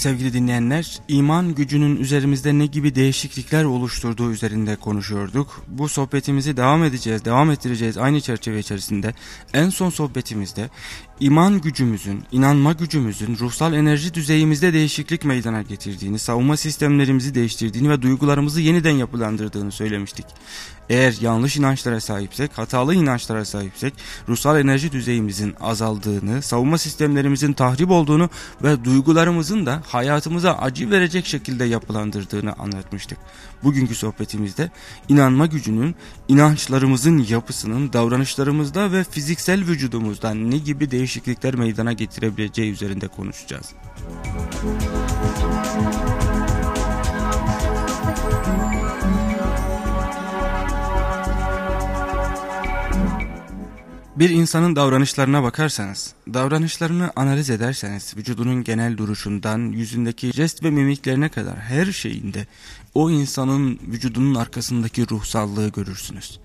sevgili dinleyenler, iman gücünün üzerimizde ne gibi değişiklikler oluşturduğu üzerinde konuşuyorduk. Bu sohbetimizi devam edeceğiz, devam ettireceğiz aynı çerçeve içerisinde. En son sohbetimizde iman gücümüzün, inanma gücümüzün ruhsal enerji düzeyimizde değişiklik meydana getirdiğini, savunma sistemlerimizi değiştirdiğini ve duygularımızı yeniden yapılandırdığını söylemiştik. Eğer yanlış inançlara sahipsek, hatalı inançlara sahipsek, ruhsal enerji düzeyimizin azaldığını, savunma sistemlerimizin tahrip olduğunu ve duygularımızın da hayatımıza acı verecek şekilde yapılandırdığını anlatmıştık. Bugünkü sohbetimizde inanma gücünün, inançlarımızın yapısının, davranışlarımızda ve fiziksel vücudumuzda ne gibi değişiklikler meydana getirebileceği üzerinde konuşacağız. Bir insanın davranışlarına bakarsanız, davranışlarını analiz ederseniz, vücudunun genel duruşundan, yüzündeki jest ve mimiklerine kadar her şeyinde o insanın vücudunun arkasındaki ruhsallığı görürsünüz.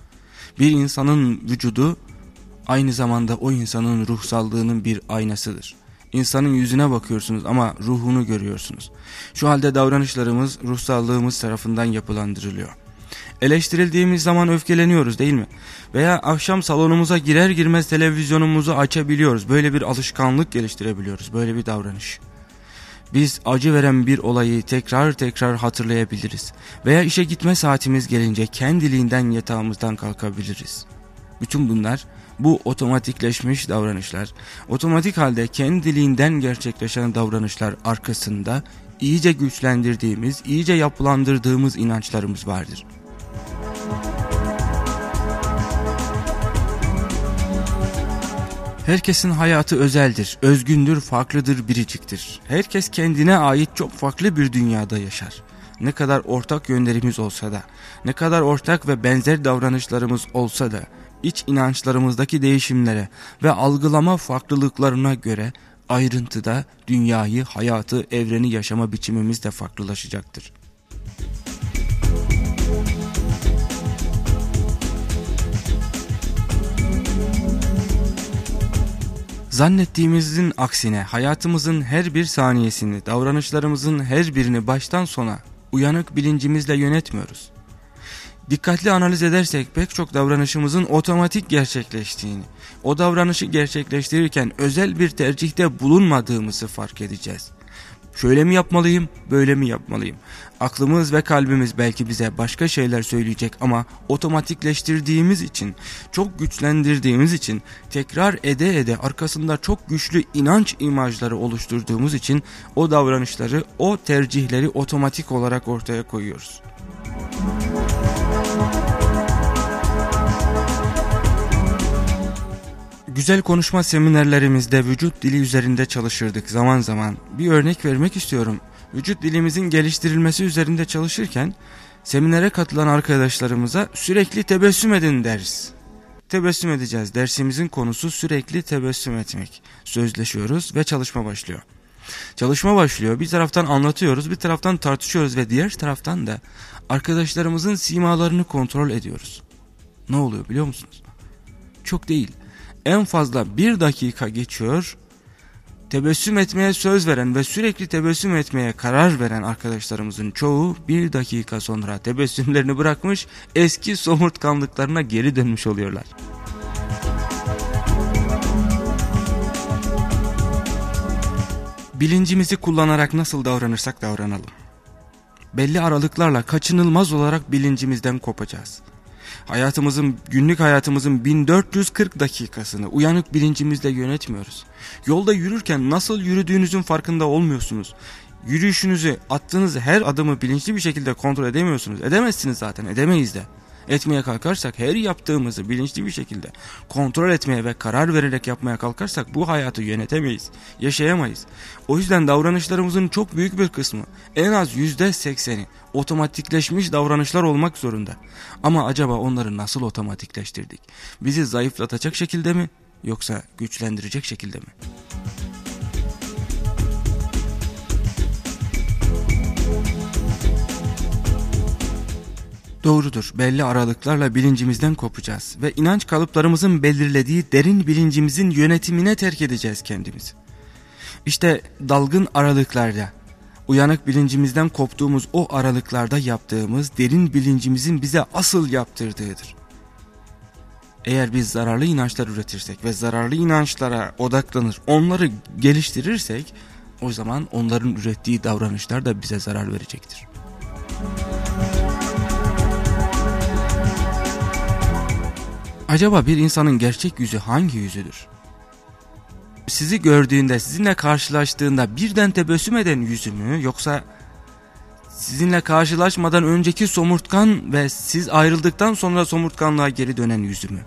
Bir insanın vücudu aynı zamanda o insanın ruhsallığının bir aynasıdır. İnsanın yüzüne bakıyorsunuz ama ruhunu görüyorsunuz. Şu halde davranışlarımız ruhsallığımız tarafından yapılandırılıyor. Eleştirildiğimiz zaman öfkeleniyoruz değil mi? Veya akşam salonumuza girer girmez televizyonumuzu açabiliyoruz. Böyle bir alışkanlık geliştirebiliyoruz. Böyle bir davranış. Biz acı veren bir olayı tekrar tekrar hatırlayabiliriz. Veya işe gitme saatimiz gelince kendiliğinden yatağımızdan kalkabiliriz. Bütün bunlar bu otomatikleşmiş davranışlar, otomatik halde kendiliğinden gerçekleşen davranışlar arkasında iyice güçlendirdiğimiz, iyice yapılandırdığımız inançlarımız vardır. Herkesin hayatı özeldir, özgündür, farklıdır, biriciktir. Herkes kendine ait çok farklı bir dünyada yaşar. Ne kadar ortak yönlerimiz olsa da, ne kadar ortak ve benzer davranışlarımız olsa da, iç inançlarımızdaki değişimlere ve algılama farklılıklarına göre ayrıntıda dünyayı, hayatı, evreni yaşama biçimimiz de farklılaşacaktır. Zannettiğimizin aksine hayatımızın her bir saniyesini, davranışlarımızın her birini baştan sona uyanık bilincimizle yönetmiyoruz. Dikkatli analiz edersek pek çok davranışımızın otomatik gerçekleştiğini, o davranışı gerçekleştirirken özel bir tercihte bulunmadığımızı fark edeceğiz. Şöyle mi yapmalıyım, böyle mi yapmalıyım? Aklımız ve kalbimiz belki bize başka şeyler söyleyecek ama otomatikleştirdiğimiz için, çok güçlendirdiğimiz için, tekrar ede ede arkasında çok güçlü inanç imajları oluşturduğumuz için o davranışları, o tercihleri otomatik olarak ortaya koyuyoruz. Güzel konuşma seminerlerimizde vücut dili üzerinde çalışırdık zaman zaman. Bir örnek vermek istiyorum. Vücut dilimizin geliştirilmesi üzerinde çalışırken seminere katılan arkadaşlarımıza sürekli tebessüm edin deriz. Tebessüm edeceğiz. Dersimizin konusu sürekli tebessüm etmek. Sözleşiyoruz ve çalışma başlıyor. Çalışma başlıyor. Bir taraftan anlatıyoruz, bir taraftan tartışıyoruz ve diğer taraftan da arkadaşlarımızın simalarını kontrol ediyoruz. Ne oluyor biliyor musunuz? Çok değil en fazla bir dakika geçiyor. Tebessüm etmeye söz veren ve sürekli tebessüm etmeye karar veren arkadaşlarımızın çoğu bir dakika sonra tebessümlerini bırakmış eski somurtkanlıklarına geri dönmüş oluyorlar. Bilincimizi kullanarak nasıl davranırsak davranalım. Belli aralıklarla kaçınılmaz olarak bilincimizden kopacağız hayatımızın günlük hayatımızın 1440 dakikasını uyanık bilincimizle yönetmiyoruz. Yolda yürürken nasıl yürüdüğünüzün farkında olmuyorsunuz. Yürüyüşünüzü attığınız her adımı bilinçli bir şekilde kontrol edemiyorsunuz. Edemezsiniz zaten edemeyiz de etmeye kalkarsak her yaptığımızı bilinçli bir şekilde kontrol etmeye ve karar vererek yapmaya kalkarsak bu hayatı yönetemeyiz, yaşayamayız. O yüzden davranışlarımızın çok büyük bir kısmı en az yüzde sekseni otomatikleşmiş davranışlar olmak zorunda. Ama acaba onları nasıl otomatikleştirdik? Bizi zayıflatacak şekilde mi yoksa güçlendirecek şekilde mi? Doğrudur, belli aralıklarla bilincimizden kopacağız ve inanç kalıplarımızın belirlediği derin bilincimizin yönetimine terk edeceğiz kendimizi. İşte dalgın aralıklarda Uyanık bilincimizden koptuğumuz o aralıklarda yaptığımız derin bilincimizin bize asıl yaptırdığıdır. Eğer biz zararlı inançlar üretirsek ve zararlı inançlara odaklanır, onları geliştirirsek o zaman onların ürettiği davranışlar da bize zarar verecektir. Acaba bir insanın gerçek yüzü hangi yüzüdür? Sizi gördüğünde, sizinle karşılaştığında birden tebessüm eden yüzü mü yoksa sizinle karşılaşmadan önceki somurtkan ve siz ayrıldıktan sonra somurtkanlığa geri dönen yüzü mü?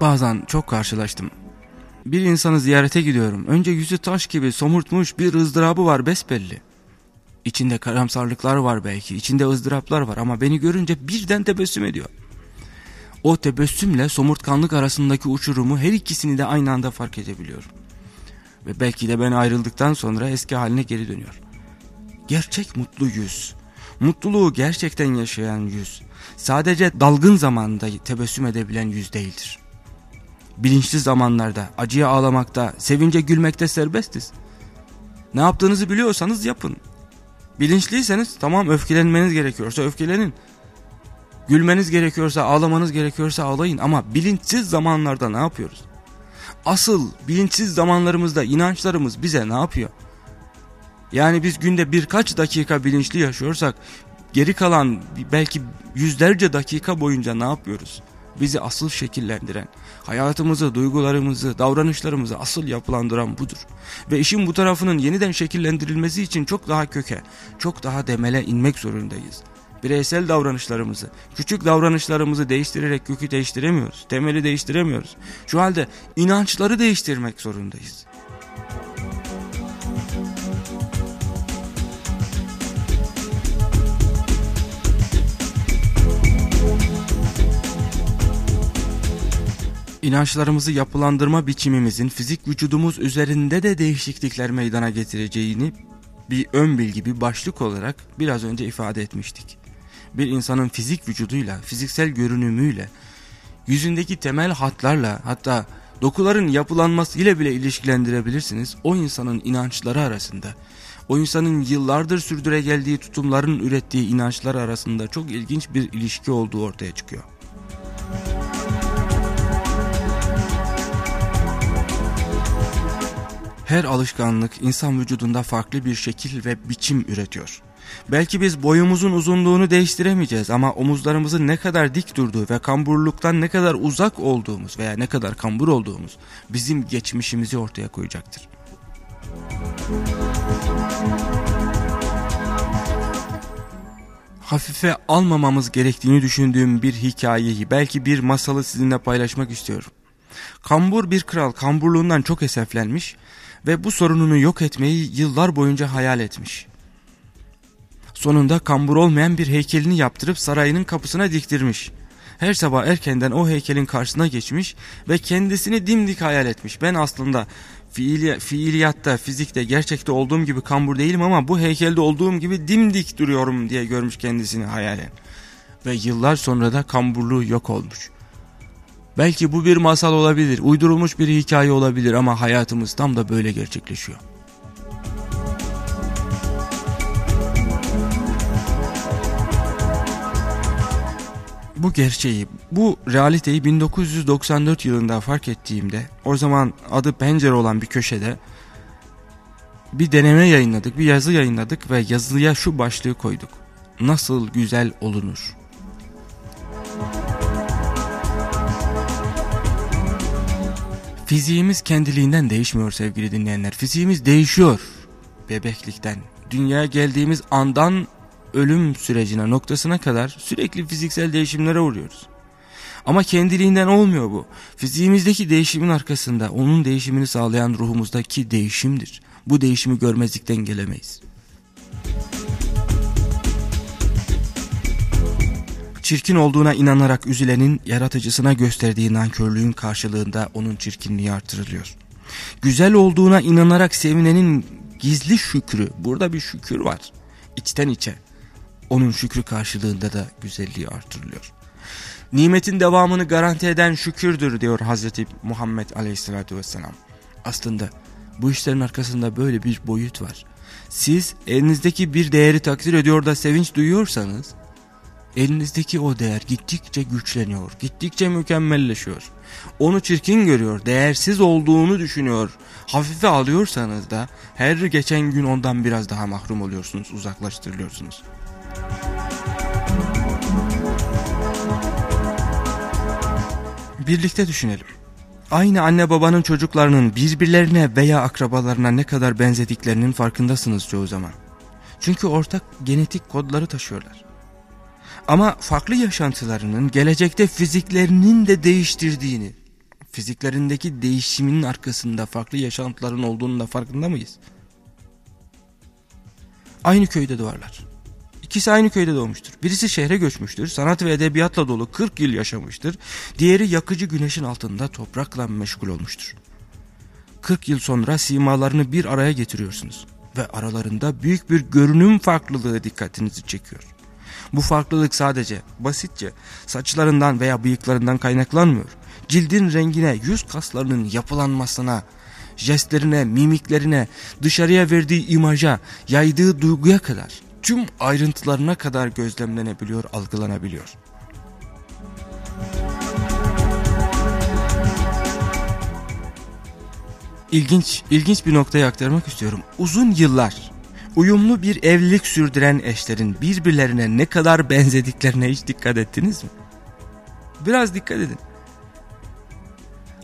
Bazen çok karşılaştım. Bir insanı ziyarete gidiyorum. Önce yüzü taş gibi somurtmuş bir ızdırabı var besbelli. İçinde karamsarlıklar var belki, içinde ızdıraplar var ama beni görünce birden tebessüm ediyor. O tebessümle somurtkanlık arasındaki uçurumu her ikisini de aynı anda fark edebiliyorum. Ve belki de ben ayrıldıktan sonra eski haline geri dönüyor. Gerçek mutlu yüz, mutluluğu gerçekten yaşayan yüz, sadece dalgın zamanda tebessüm edebilen yüz değildir. Bilinçli zamanlarda, acıya ağlamakta, sevince gülmekte serbestiz. Ne yaptığınızı biliyorsanız yapın. Bilinçliyseniz tamam öfkelenmeniz gerekiyorsa öfkelenin. Gülmeniz gerekiyorsa ağlamanız gerekiyorsa ağlayın ama bilinçsiz zamanlarda ne yapıyoruz? Asıl bilinçsiz zamanlarımızda inançlarımız bize ne yapıyor? Yani biz günde birkaç dakika bilinçli yaşıyorsak geri kalan belki yüzlerce dakika boyunca ne yapıyoruz? Bizi asıl şekillendiren, hayatımızı, duygularımızı, davranışlarımızı asıl yapılandıran budur. Ve işin bu tarafının yeniden şekillendirilmesi için çok daha köke, çok daha demele inmek zorundayız. Bireysel davranışlarımızı, küçük davranışlarımızı değiştirerek kökü değiştiremiyoruz, temeli değiştiremiyoruz. Şu halde inançları değiştirmek zorundayız. İnançlarımızı yapılandırma biçimimizin fizik vücudumuz üzerinde de değişiklikler meydana getireceğini bir ön bilgi, bir başlık olarak biraz önce ifade etmiştik. Bir insanın fizik vücuduyla, fiziksel görünümüyle, yüzündeki temel hatlarla hatta dokuların yapılanmasıyla bile ilişkilendirebilirsiniz. O insanın inançları arasında, o insanın yıllardır sürdüre geldiği tutumların ürettiği inançlar arasında çok ilginç bir ilişki olduğu ortaya çıkıyor. Her alışkanlık insan vücudunda farklı bir şekil ve biçim üretiyor. Belki biz boyumuzun uzunluğunu değiştiremeyeceğiz ama omuzlarımızın ne kadar dik durduğu ve kamburluktan ne kadar uzak olduğumuz veya ne kadar kambur olduğumuz bizim geçmişimizi ortaya koyacaktır. Hafife almamamız gerektiğini düşündüğüm bir hikayeyi belki bir masalı sizinle paylaşmak istiyorum. Kambur bir kral kamburluğundan çok eseflenmiş ve bu sorununu yok etmeyi yıllar boyunca hayal etmiş. Sonunda kambur olmayan bir heykelini yaptırıp sarayının kapısına diktirmiş. Her sabah erkenden o heykelin karşısına geçmiş ve kendisini dimdik hayal etmiş. Ben aslında fiili, fiiliyatta, fizikte, gerçekte olduğum gibi kambur değilim ama bu heykelde olduğum gibi dimdik duruyorum diye görmüş kendisini hayalen. Ve yıllar sonra da kamburluğu yok olmuş. Belki bu bir masal olabilir, uydurulmuş bir hikaye olabilir ama hayatımız tam da böyle gerçekleşiyor. Bu gerçeği, bu realiteyi 1994 yılında fark ettiğimde, o zaman adı Pencere olan bir köşede bir deneme yayınladık, bir yazı yayınladık ve yazıya şu başlığı koyduk. Nasıl güzel olunur? Fiziğimiz kendiliğinden değişmiyor sevgili dinleyenler. Fiziğimiz değişiyor bebeklikten. Dünyaya geldiğimiz andan ölüm sürecine noktasına kadar sürekli fiziksel değişimlere uğruyoruz. Ama kendiliğinden olmuyor bu. Fiziğimizdeki değişimin arkasında onun değişimini sağlayan ruhumuzdaki değişimdir. Bu değişimi görmezlikten gelemeyiz. Çirkin olduğuna inanarak üzülenin yaratıcısına gösterdiği nankörlüğün karşılığında onun çirkinliği artırılıyor. Güzel olduğuna inanarak sevinenin gizli şükrü, burada bir şükür var. İçten içe. Onun şükrü karşılığında da güzelliği artırılıyor. Nimetin devamını garanti eden şükürdür diyor Hazreti Muhammed Aleyhisselatü Vesselam. Aslında bu işlerin arkasında böyle bir boyut var. Siz elinizdeki bir değeri takdir ediyor da sevinç duyuyorsanız elinizdeki o değer gittikçe güçleniyor, gittikçe mükemmelleşiyor. Onu çirkin görüyor, değersiz olduğunu düşünüyor. Hafife alıyorsanız da her geçen gün ondan biraz daha mahrum oluyorsunuz, uzaklaştırılıyorsunuz. Birlikte düşünelim. Aynı anne babanın çocuklarının birbirlerine veya akrabalarına ne kadar benzediklerinin farkındasınız çoğu zaman. Çünkü ortak genetik kodları taşıyorlar. Ama farklı yaşantılarının gelecekte fiziklerinin de değiştirdiğini, fiziklerindeki değişiminin arkasında farklı yaşantıların olduğunu da farkında mıyız? Aynı köyde doğarlar. İkisi aynı köyde doğmuştur. Birisi şehre göçmüştür, sanat ve edebiyatla dolu 40 yıl yaşamıştır. Diğeri yakıcı güneşin altında toprakla meşgul olmuştur. 40 yıl sonra simalarını bir araya getiriyorsunuz ve aralarında büyük bir görünüm farklılığı dikkatinizi çekiyor. Bu farklılık sadece basitçe saçlarından veya bıyıklarından kaynaklanmıyor. Cildin rengine, yüz kaslarının yapılanmasına, jestlerine, mimiklerine, dışarıya verdiği imaja, yaydığı duyguya kadar tüm ayrıntılarına kadar gözlemlenebiliyor, algılanabiliyor. İlginç, ilginç bir noktaya aktarmak istiyorum. Uzun yıllar uyumlu bir evlilik sürdüren eşlerin birbirlerine ne kadar benzediklerine hiç dikkat ettiniz mi? Biraz dikkat edin.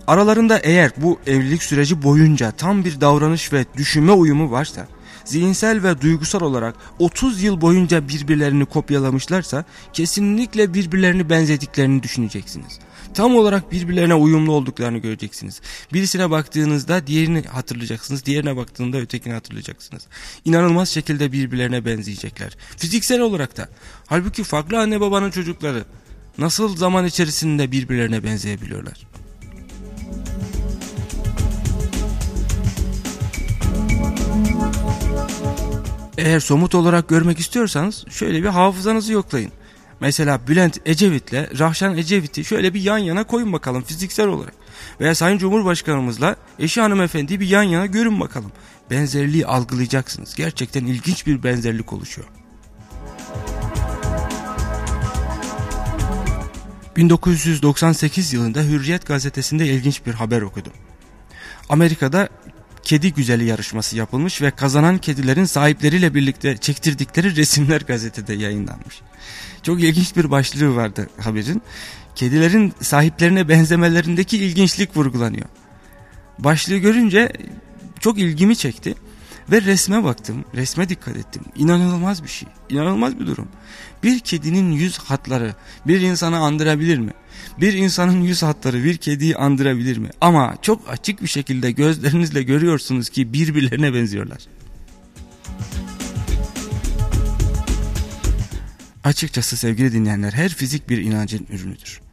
Aralarında eğer bu evlilik süreci boyunca tam bir davranış ve düşünme uyumu varsa, zihinsel ve duygusal olarak 30 yıl boyunca birbirlerini kopyalamışlarsa kesinlikle birbirlerini benzediklerini düşüneceksiniz tam olarak birbirlerine uyumlu olduklarını göreceksiniz. Birisine baktığınızda diğerini hatırlayacaksınız. Diğerine baktığında ötekini hatırlayacaksınız. İnanılmaz şekilde birbirlerine benzeyecekler. Fiziksel olarak da. Halbuki farklı anne babanın çocukları nasıl zaman içerisinde birbirlerine benzeyebiliyorlar? Eğer somut olarak görmek istiyorsanız şöyle bir hafızanızı yoklayın. Mesela Bülent Ecevit'le Rahşan Ecevit'i şöyle bir yan yana koyun bakalım fiziksel olarak. Veya Sayın Cumhurbaşkanımızla eşi hanımefendi bir yan yana görün bakalım. Benzerliği algılayacaksınız. Gerçekten ilginç bir benzerlik oluşuyor. 1998 yılında Hürriyet gazetesinde ilginç bir haber okudum. Amerika'da kedi güzeli yarışması yapılmış ve kazanan kedilerin sahipleriyle birlikte çektirdikleri resimler gazetede yayınlanmış. Çok ilginç bir başlığı vardı haberin. Kedilerin sahiplerine benzemelerindeki ilginçlik vurgulanıyor. Başlığı görünce çok ilgimi çekti. Ve resme baktım, resme dikkat ettim. İnanılmaz bir şey, inanılmaz bir durum. Bir kedinin yüz hatları bir insanı andırabilir mi? Bir insanın yüz hatları bir kediyi andırabilir mi? Ama çok açık bir şekilde gözlerinizle görüyorsunuz ki birbirlerine benziyorlar. Açıkçası sevgili dinleyenler her fizik bir inancın ürünüdür.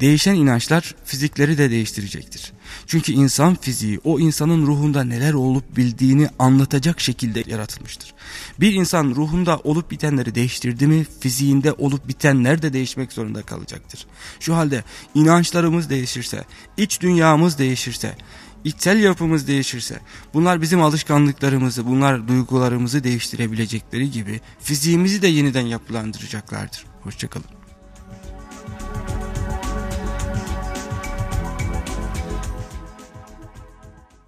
Değişen inançlar fizikleri de değiştirecektir. Çünkü insan fiziği o insanın ruhunda neler olup bildiğini anlatacak şekilde yaratılmıştır. Bir insan ruhunda olup bitenleri değiştirdi mi fiziğinde olup bitenler de değişmek zorunda kalacaktır. Şu halde inançlarımız değişirse, iç dünyamız değişirse, içsel yapımız değişirse, bunlar bizim alışkanlıklarımızı, bunlar duygularımızı değiştirebilecekleri gibi fiziğimizi de yeniden yapılandıracaklardır. Hoşçakalın.